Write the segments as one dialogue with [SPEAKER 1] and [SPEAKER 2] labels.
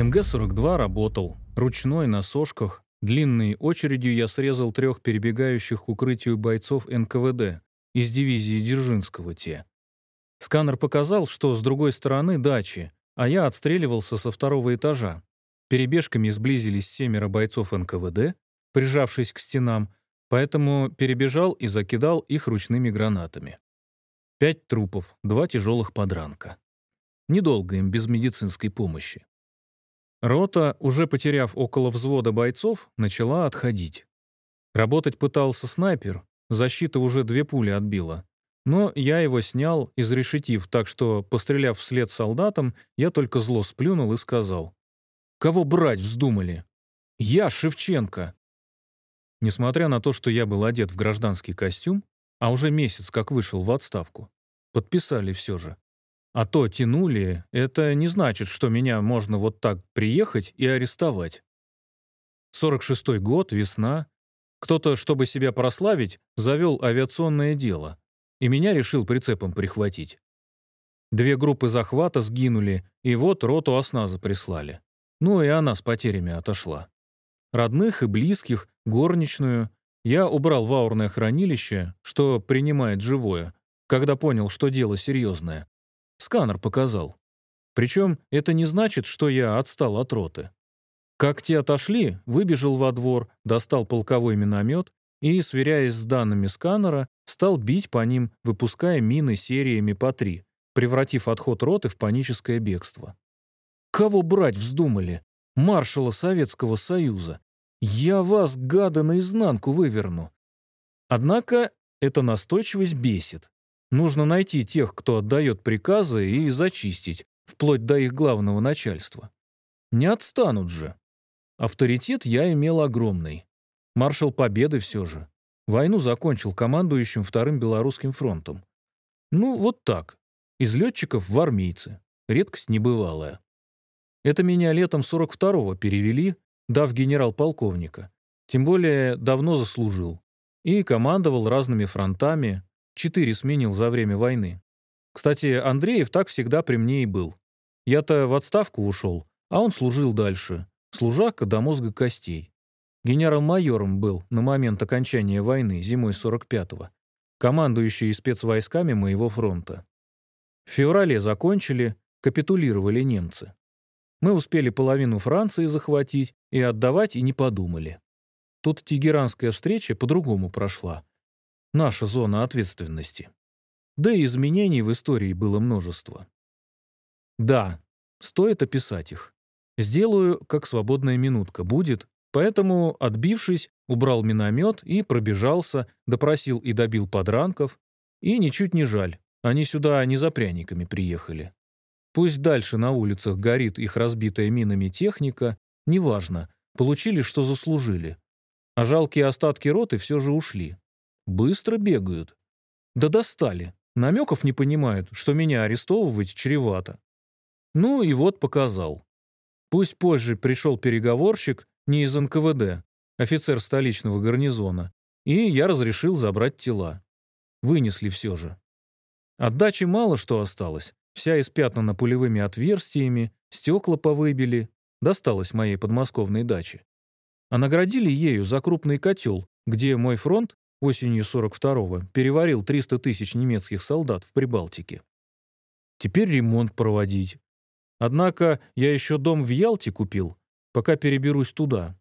[SPEAKER 1] МГ-42 работал, ручной, на сошках. Длинной очередью я срезал трех перебегающих к укрытию бойцов НКВД из дивизии Дзержинского те. Сканер показал, что с другой стороны дачи, а я отстреливался со второго этажа. Перебежками сблизились семеро бойцов НКВД, прижавшись к стенам, поэтому перебежал и закидал их ручными гранатами. Пять трупов, два тяжелых подранка. Недолго им без медицинской помощи. Рота, уже потеряв около взвода бойцов, начала отходить. Работать пытался снайпер, защита уже две пули отбила. Но я его снял, изрешетив, так что, постреляв вслед солдатам, я только зло сплюнул и сказал. «Кого брать вздумали?» «Я, Шевченко!» Несмотря на то, что я был одет в гражданский костюм, а уже месяц как вышел в отставку, подписали все же. А то тянули, это не значит, что меня можно вот так приехать и арестовать. 46-й год, весна. Кто-то, чтобы себя прославить, завел авиационное дело, и меня решил прицепом прихватить. Две группы захвата сгинули, и вот роту осназа прислали. Ну и она с потерями отошла. Родных и близких, горничную я убрал в аурное хранилище, что принимает живое, когда понял, что дело серьезное. Сканер показал. Причем это не значит, что я отстал от роты. Как те отошли, выбежал во двор, достал полковой миномет и, сверяясь с данными сканера, стал бить по ним, выпуская мины сериями по три, превратив отход роты в паническое бегство. «Кого брать вздумали? Маршала Советского Союза! Я вас, гада, наизнанку выверну!» Однако эта настойчивость бесит. Нужно найти тех, кто отдает приказы, и зачистить, вплоть до их главного начальства. Не отстанут же. Авторитет я имел огромный. Маршал Победы все же. Войну закончил командующим Вторым Белорусским фронтом. Ну, вот так. Из летчиков в армейцы. Редкость небывалая. Это меня летом 42-го перевели, дав генерал-полковника. Тем более давно заслужил. И командовал разными фронтами, Четыре сменил за время войны. Кстати, Андреев так всегда при мне и был. Я-то в отставку ушел, а он служил дальше. Служака до мозга костей. Генерал-майором был на момент окончания войны зимой 45-го. Командующий спецвойсками моего фронта. В феврале закончили, капитулировали немцы. Мы успели половину Франции захватить и отдавать и не подумали. Тут тегеранская встреча по-другому прошла наша зона ответственности. Да и изменений в истории было множество. Да, стоит описать их. Сделаю, как свободная минутка будет, поэтому, отбившись, убрал миномет и пробежался, допросил и добил подранков. И ничуть не жаль, они сюда не за пряниками приехали. Пусть дальше на улицах горит их разбитая минами техника, неважно, получили, что заслужили. А жалкие остатки роты все же ушли. Быстро бегают. Да достали. Намеков не понимают, что меня арестовывать чревато. Ну и вот показал. Пусть позже пришел переговорщик не из НКВД, офицер столичного гарнизона, и я разрешил забрать тела. Вынесли все же. От дачи мало что осталось. Вся испятнана пулевыми отверстиями, стекла повыбили. Досталось моей подмосковной даче. А наградили ею за крупный котел, где мой фронт осенью 42-го переварил 300 тысяч немецких солдат в Прибалтике. Теперь ремонт проводить. Однако я еще дом в Ялте купил, пока переберусь туда.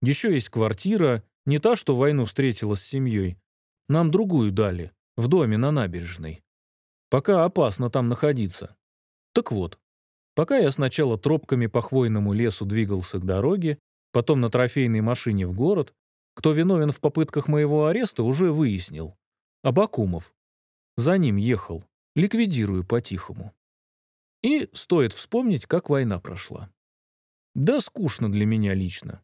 [SPEAKER 1] Еще есть квартира, не та, что войну встретила с семьей. Нам другую дали, в доме на набережной. Пока опасно там находиться. Так вот, пока я сначала тропками по хвойному лесу двигался к дороге, потом на трофейной машине в город, кто виновен в попытках моего ареста, уже выяснил. Абакумов. За ним ехал. Ликвидирую по-тихому. И стоит вспомнить, как война прошла. Да скучно для меня лично.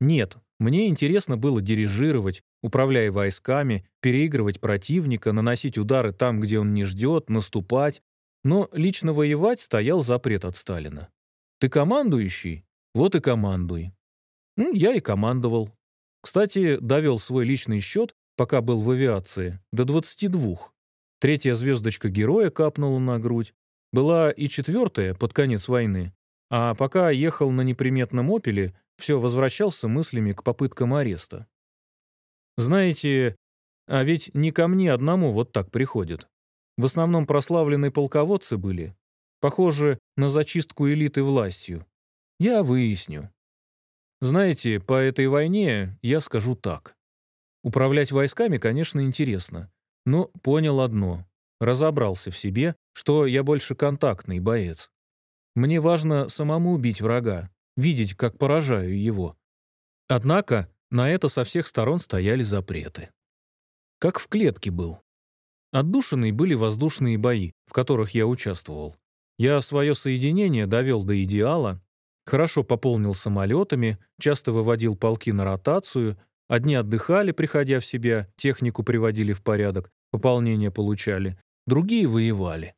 [SPEAKER 1] Нет, мне интересно было дирижировать, управляя войсками, переигрывать противника, наносить удары там, где он не ждет, наступать. Но лично воевать стоял запрет от Сталина. Ты командующий? Вот и командуй. Я и командовал. Кстати, довел свой личный счет, пока был в авиации, до 22. Третья звездочка героя капнула на грудь. Была и четвертая под конец войны. а пока ехал на неприметном «Опеле», все возвращался мыслями к попыткам ареста. Знаете, а ведь не ко мне одному вот так приходят. В основном прославленные полководцы были. Похоже на зачистку элиты властью. Я выясню. Знаете, по этой войне я скажу так. Управлять войсками, конечно, интересно. Но понял одно. Разобрался в себе, что я больше контактный боец. Мне важно самому убить врага, видеть, как поражаю его. Однако на это со всех сторон стояли запреты. Как в клетке был. Отдушенные были воздушные бои, в которых я участвовал. Я свое соединение довел до идеала, хорошо пополнил самолетами, часто выводил полки на ротацию, одни отдыхали, приходя в себя, технику приводили в порядок, пополнение получали, другие воевали.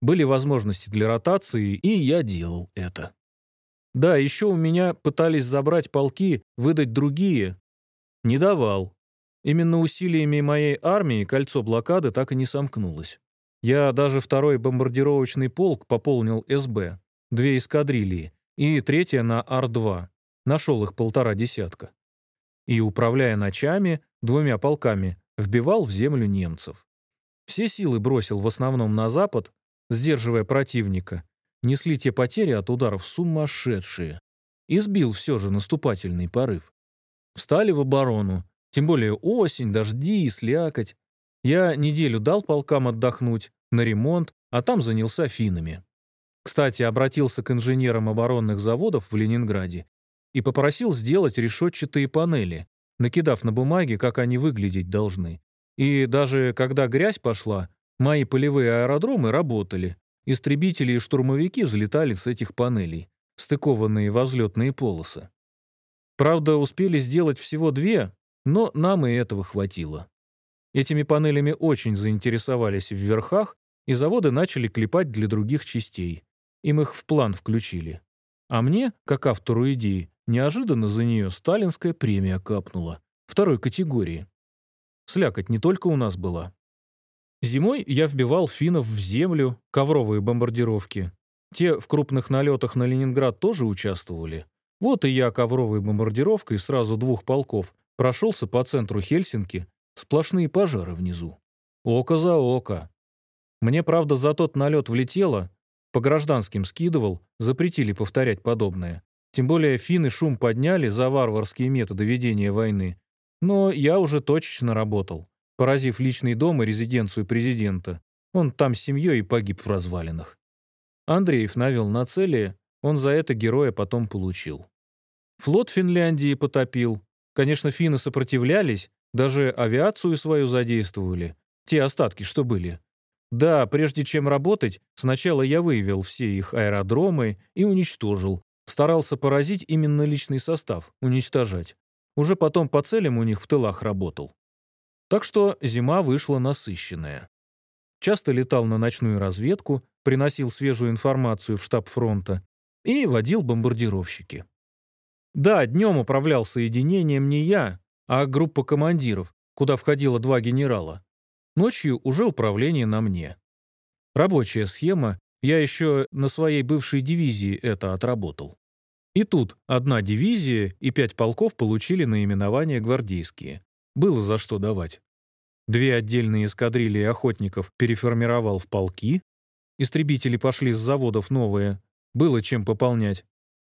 [SPEAKER 1] Были возможности для ротации, и я делал это. Да, еще у меня пытались забрать полки, выдать другие. Не давал. Именно усилиями моей армии кольцо блокады так и не сомкнулось. Я даже второй бомбардировочный полк пополнил СБ, две эскадрильи, и третья на Ар-2. Нашел их полтора десятка. И, управляя ночами, двумя полками, вбивал в землю немцев. Все силы бросил в основном на запад, сдерживая противника, несли те потери от ударов сумасшедшие. И сбил все же наступательный порыв. Встали в оборону, тем более осень, дожди и слякоть. Я неделю дал полкам отдохнуть, на ремонт, а там занялся финами. Кстати, обратился к инженерам оборонных заводов в Ленинграде и попросил сделать решетчатые панели, накидав на бумаге, как они выглядеть должны. И даже когда грязь пошла, мои полевые аэродромы работали. Истребители и штурмовики взлетали с этих панелей, стыкованные во взлетные полосы. Правда, успели сделать всего две, но нам и этого хватило. Этими панелями очень заинтересовались в верхах, и заводы начали клепать для других частей. Им их в план включили. А мне, как автору идеи, неожиданно за нее сталинская премия капнула. Второй категории. Слякоть не только у нас была. Зимой я вбивал финнов в землю, ковровые бомбардировки. Те в крупных налетах на Ленинград тоже участвовали. Вот и я ковровой бомбардировкой сразу двух полков прошелся по центру Хельсинки, сплошные пожары внизу. Око за око. Мне, правда, за тот налет влетело, по гражданским скидывал, запретили повторять подобное. Тем более финны шум подняли за варварские методы ведения войны. Но я уже точечно работал, поразив личный дом и резиденцию президента. Он там с семьей и погиб в развалинах. Андреев навел на цели, он за это героя потом получил. Флот Финляндии потопил. Конечно, финны сопротивлялись, даже авиацию свою задействовали, те остатки, что были. Да, прежде чем работать, сначала я выявил все их аэродромы и уничтожил, Старался поразить именно личный состав, уничтожать. Уже потом по целям у них в тылах работал. Так что зима вышла насыщенная. Часто летал на ночную разведку, приносил свежую информацию в штаб фронта и водил бомбардировщики. Да, днем управлял соединением не я, а группа командиров, куда входило два генерала. Ночью уже управление на мне. Рабочая схема, я еще на своей бывшей дивизии это отработал. И тут одна дивизия и пять полков получили наименование гвардейские. Было за что давать. Две отдельные эскадрильи охотников переформировал в полки. Истребители пошли с заводов новые. Было чем пополнять.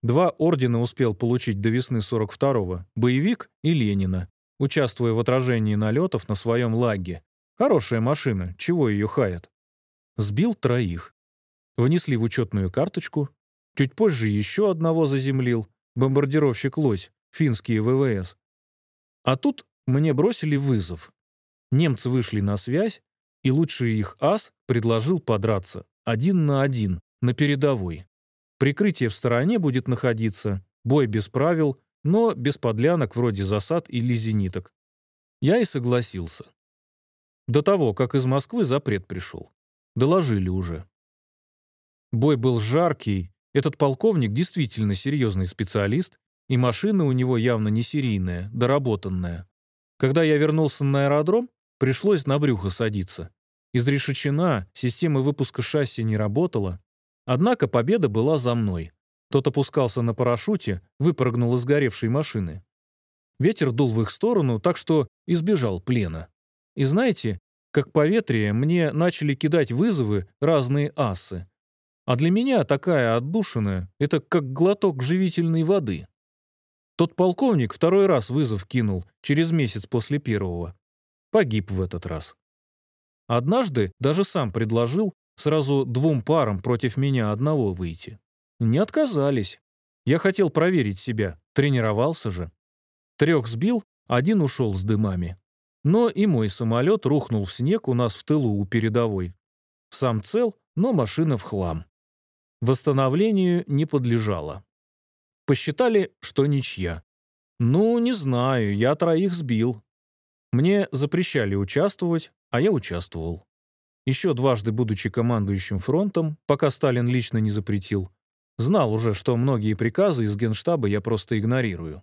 [SPEAKER 1] Два ордена успел получить до весны 42-го. Боевик и Ленина, участвуя в отражении налетов на своем лаге. Хорошая машина, чего ее хаят. Сбил троих. Внесли в учетную карточку, Чуть позже еще одного заземлил, бомбардировщик «Лось», финские ВВС. А тут мне бросили вызов. Немцы вышли на связь, и лучший их ас предложил подраться один на один, на передовой. Прикрытие в стороне будет находиться, бой без правил, но без подлянок вроде засад или зениток. Я и согласился. До того, как из Москвы запрет пришел. Доложили уже. Бой был жаркий, этот полковник действительно серьезный специалист, и машина у него явно не серийная, доработанная. Когда я вернулся на аэродром, пришлось на брюхо садиться. Изрешечена, система выпуска шасси не работала. Однако победа была за мной. Тот опускался на парашюте, выпрыгнул из горевшей машины. Ветер дул в их сторону, так что избежал плена. И знаете, как по ветре мне начали кидать вызовы разные асы. А для меня такая отдушина — это как глоток живительной воды. Тот полковник второй раз вызов кинул, через месяц после первого. Погиб в этот раз. Однажды даже сам предложил сразу двум парам против меня одного выйти. Не отказались. Я хотел проверить себя, тренировался же. Трех сбил, один ушел с дымами. Но и мой самолет рухнул в снег у нас в тылу у передовой. Сам цел, но машина в хлам. Восстановлению не подлежала. Посчитали, что ничья. Ну, не знаю, я троих сбил. Мне запрещали участвовать, а я участвовал. Еще дважды будучи командующим фронтом, пока Сталин лично не запретил, Знал уже, что многие приказы из генштаба я просто игнорирую.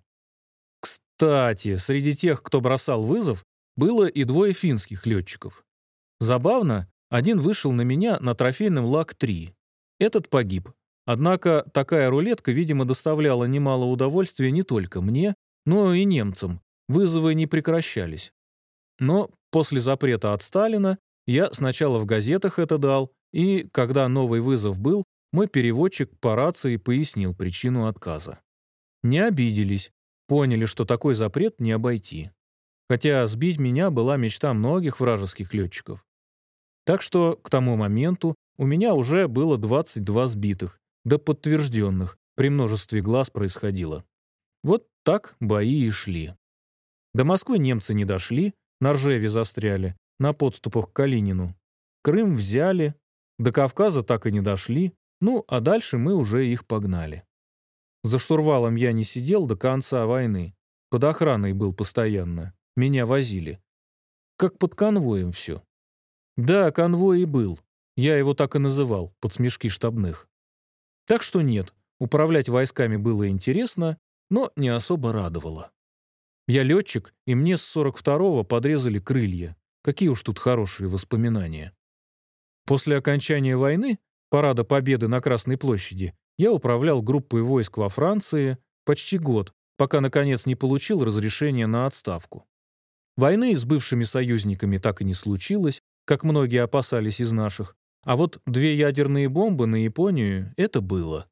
[SPEAKER 1] Кстати, среди тех, кто бросал вызов, было и двое финских летчиков. Забавно, один вышел на меня на трофейном ЛАК-3. Этот погиб. Однако такая рулетка, видимо, доставляла немало удовольствия не только мне, но и немцам. Вызовы не прекращались. Но после запрета от Сталина я сначала в газетах это дал, и, когда новый вызов был, мой переводчик по рации пояснил причину отказа. Не обиделись, поняли, что такой запрет не обойти. Хотя сбить меня была мечта многих вражеских летчиков. Так что к тому моменту у меня уже было 22 сбитых, да подтвержденных, при множестве глаз происходило. Вот так бои и шли. До Москвы немцы не дошли, на Ржеве застряли, на подступах к Калинину. Крым взяли, до Кавказа так и не дошли, ну, а дальше мы уже их погнали. За штурвалом я не сидел до конца войны. Под охраной был постоянно. Меня возили. Как под конвоем все. Да, конвой и был. Я его так и называл, под смешки штабных. Так что нет, управлять войсками было интересно, но не особо радовало. Я летчик, и мне с 42-го подрезали крылья. Какие уж тут хорошие воспоминания. После окончания войны парада Победы на Красной площади, я управлял группой войск во Франции почти год, пока, наконец, не получил разрешение на отставку. Войны с бывшими союзниками так и не случилось, как многие опасались из наших, а вот две ядерные бомбы на Японию — это было.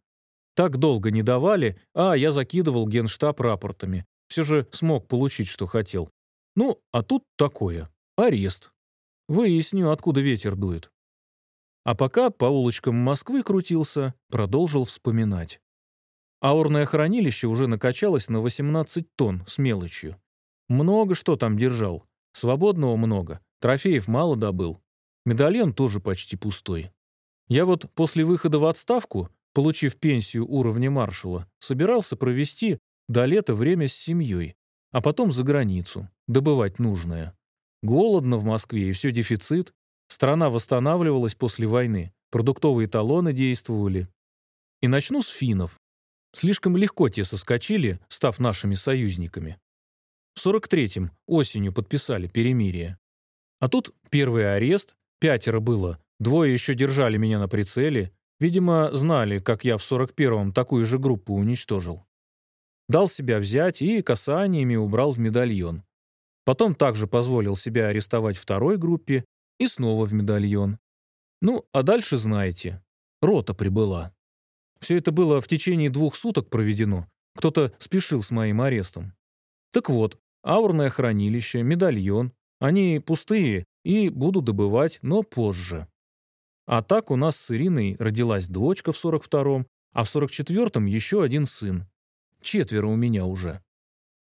[SPEAKER 1] Так долго не давали, а я закидывал генштаб рапортами. Все же смог получить, что хотел. Ну, а тут такое. Арест. Выясню, откуда ветер дует. А пока по улочкам Москвы крутился, продолжил вспоминать. Аурное хранилище уже накачалось на 18 тонн с мелочью. Много что там держал. Свободного много. Трофеев мало добыл. Медальон тоже почти пустой. Я вот после выхода в отставку, получив пенсию уровня маршала, собирался провести до лета время с семьей, а потом за границу, добывать нужное. Голодно в Москве и все дефицит. Страна восстанавливалась после войны, продуктовые талоны действовали. И начну с финнов. Слишком легко те соскочили, став нашими союзниками. В 43-м осенью подписали перемирие. А тут первый арест, пятеро было, двое еще держали меня на прицеле, видимо, знали, как я в 41-м такую же группу уничтожил. Дал себя взять и касаниями убрал в медальон. Потом также позволил себя арестовать второй группе и снова в медальон. Ну, а дальше знаете. Рота прибыла. Все это было в течение двух суток проведено. Кто-то спешил с моим арестом. Так вот, аурное хранилище, медальон. Они пустые и буду добывать, но позже. А так у нас с Ириной родилась дочка в 42-м, а в 44-м еще один сын. Четверо у меня уже.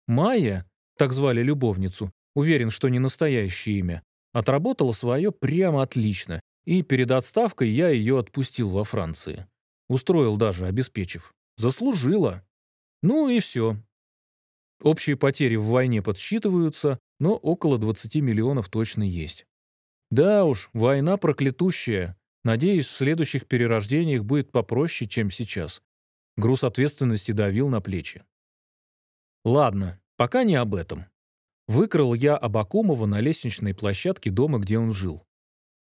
[SPEAKER 1] Майя, так звали любовницу, уверен, что не настоящее имя, Отработала свое прямо отлично, и перед отставкой я ее отпустил во Франции. Устроил даже, обеспечив. Заслужила. Ну и все. Общие потери в войне подсчитываются, но около 20 миллионов точно есть. Да уж, война проклятущая. Надеюсь, в следующих перерождениях будет попроще, чем сейчас. Груз ответственности давил на плечи. Ладно, пока не об этом. Выкрал я Абакумова на лестничной площадке дома, где он жил.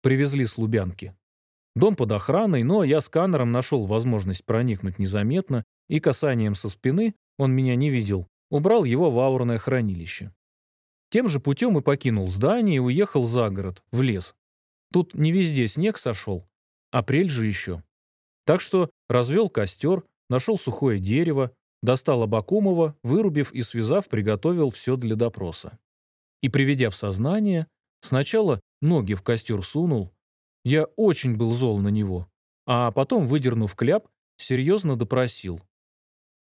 [SPEAKER 1] Привезли с Лубянки. Дом под охраной, но я сканером нашел возможность проникнуть незаметно, и касанием со спины, он меня не видел, убрал его в аурное хранилище. Тем же путем и покинул здание и уехал за город, в лес. Тут не везде снег сошел, апрель же еще. Так что развел костер, нашел сухое дерево, достал Абакумова, вырубив и связав, приготовил все для допроса. И, приведя в сознание, сначала ноги в костер сунул, я очень был зол на него, а потом, выдернув кляп, серьезно допросил.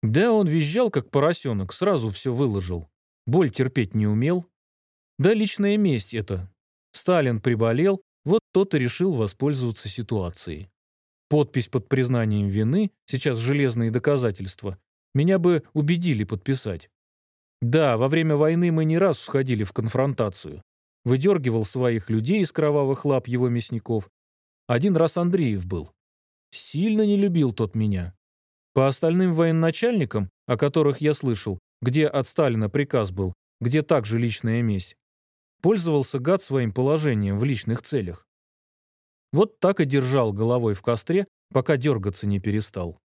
[SPEAKER 1] Да он визжал, как поросенок, сразу все выложил. Боль терпеть не умел. Да личная месть это. Сталин приболел, вот тот и решил воспользоваться ситуацией. Подпись под признанием вины, сейчас железные доказательства, меня бы убедили подписать. Да, во время войны мы не раз входили в конфронтацию. Выдергивал своих людей из кровавых лап его мясников. Один раз Андреев был. Сильно не любил тот меня. По остальным военачальникам, о которых я слышал, где от Сталина приказ был, где также личная месть, пользовался гад своим положением в личных целях. Вот так и держал головой в костре, пока дергаться не перестал.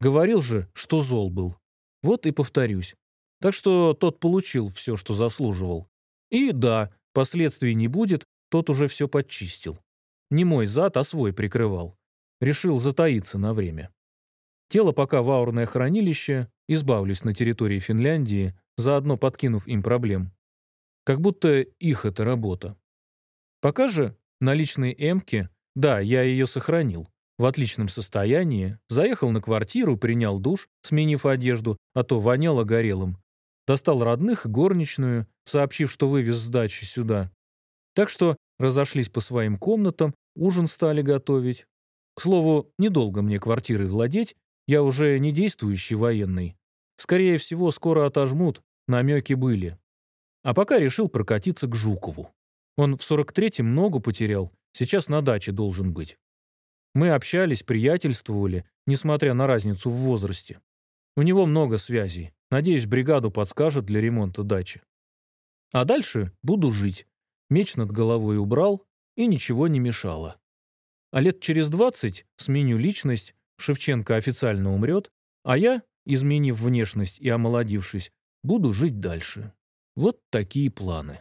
[SPEAKER 1] Говорил же, что зол был. Вот и повторюсь. Так что тот получил все, что заслуживал. И да, последствий не будет, тот уже все подчистил. Не мой зад, а свой прикрывал. Решил затаиться на время. Тело пока в аурное хранилище, избавлюсь на территории Финляндии, заодно подкинув им проблем. Как будто их это работа. Пока же на личной эмке, да, я ее сохранил, в отличном состоянии, заехал на квартиру, принял душ, сменив одежду, а то воняло горелым. Достал родных горничную, сообщив, что вывез с дачи сюда. Так что разошлись по своим комнатам, ужин стали готовить. К слову, недолго мне квартирой владеть, я уже не действующий военный. Скорее всего, скоро отожмут, намеки были. А пока решил прокатиться к Жукову. Он в 43-м ногу потерял, сейчас на даче должен быть. Мы общались, приятельствовали, несмотря на разницу в возрасте. У него много связей. Надеюсь, бригаду подскажет для ремонта дачи. А дальше буду жить. Меч над головой убрал, и ничего не мешало. А лет через 20 сменю личность, Шевченко официально умрет, а я, изменив внешность и омолодившись, буду жить дальше. Вот такие планы.